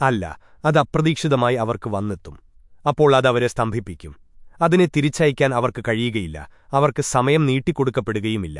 അല്ല അത് അപ്രതീക്ഷിതമായി അവർക്ക് വന്നെത്തും. അപ്പോൾ അതവരെ സ്തംഭിപ്പിക്കും. അതിനെ തിരിച്ചയക്കാൻ അവർക്ക് കഴിയുകയില്ല. അവർക്ക് സമയം നീട്ടിക്കൊടുക്കപ്പെടുകയുമില്ല.